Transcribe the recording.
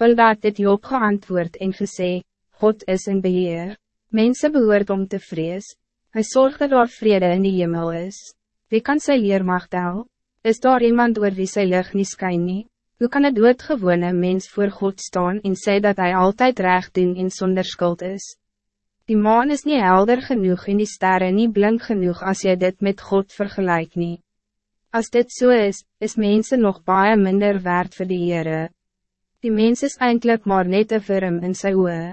Bildad het Job geantwoord en gesê, God is in beheer. Mensen behoort om te vrees. Hij zorgt dat er vrede in die hemel is. Wie kan sy leermacht tel? Is daar iemand oor wie sy lig nie skyn nie? Hoe kan het doodgewone mens voor God staan en sê dat hij altijd recht doen en zonder schuld is? Die maan is niet helder genoeg en die sterren niet blind genoeg als je dit met God vergelijkt niet. Als dit zo so is, is mensen nog baie minder waard voor de Heere. Die mens is eindelijk maar net een vorm in sy oe.